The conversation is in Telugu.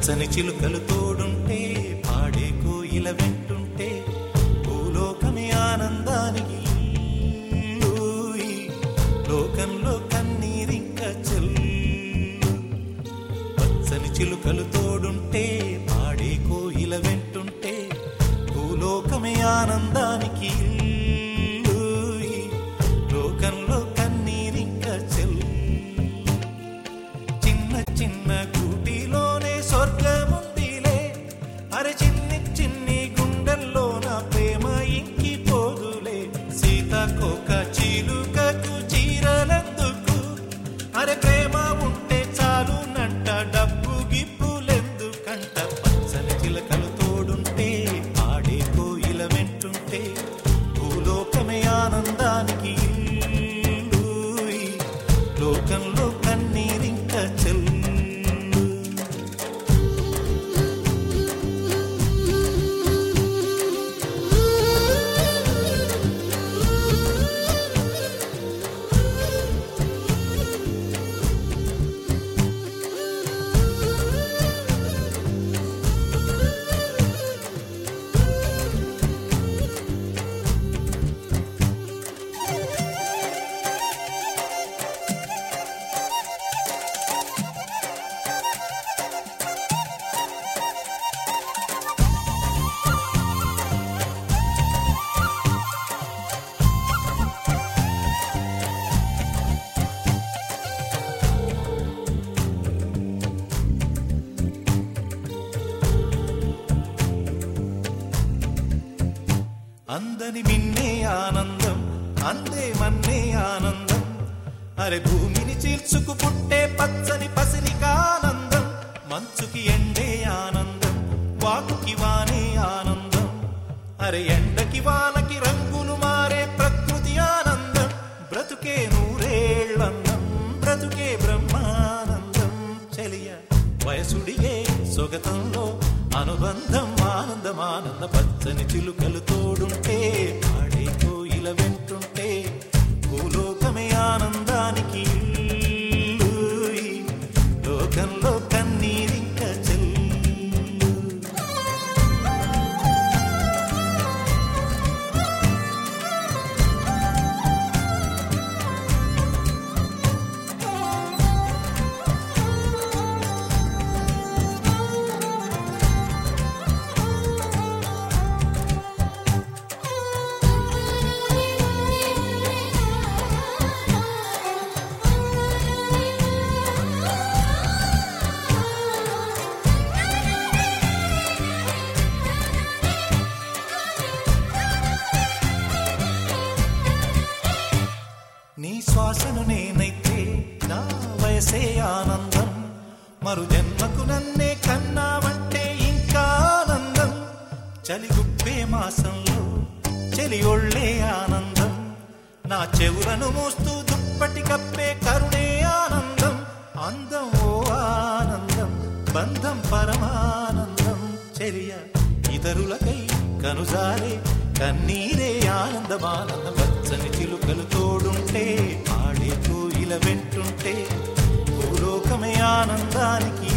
పచ్చని చిలుకలు తోడుంటే పాడే కోయిల వెంటుంటే భూలోకమే ఆనందానికి లోకంలో కన్నీరింక చెల్లు పచ్చని చిలుకలు తోడుంటే పాడే కోయిల వెంటుంటే భూలోకమే ఆనందానికి ఇల్లూయి. లోకంలో కన్నీరింక చెల్లు చిన్న చిన్న అందని మిన్నే ఆనందం అందే మన్నే ఆనందం. అరే భూమిని చీల్చుకు పుట్టే పచ్చని పసిరికానందం మంచుకి ఎండే ఆనందం వాకుకి వానే ఆనందం. అరే ఎండకి వానకి రంగులు మారే ప్రకృతి ఆనందం. బ్రతుకే నూరేళ్ళందం బ్రతుకే బ్రహ్మానందం. చెలియ వయసుడియే సొగతంలో అనుబంధం ఆనందం ఆనంద పచ్చని చిలుకలు తోడుంటే ఆడే కోయిల వెంటుంటే భూలోకమే ఆనందానికి ఇల్లు చేసే ఆనందం. మరు జన్మకు నన్నే కన్నావంటే ఇంకా ఆనందం. చలి గుప్పే మాసంలో చలి ఒళ్ళే ఆనందం. నా చెవులను మోస్తూ దుప్పటి కప్పే కరుణే ఆనందం. అందం ఓ ఆనందం బంధం పరమానందం. చెరియ ఇతరులకై కనుజారే కన్నీరే ఆనందమానందం. పచ్చని చిలుకలు తోడుంటే ఆడే కోయిల వెంటుంటే భూలోకమే ఆనందానికి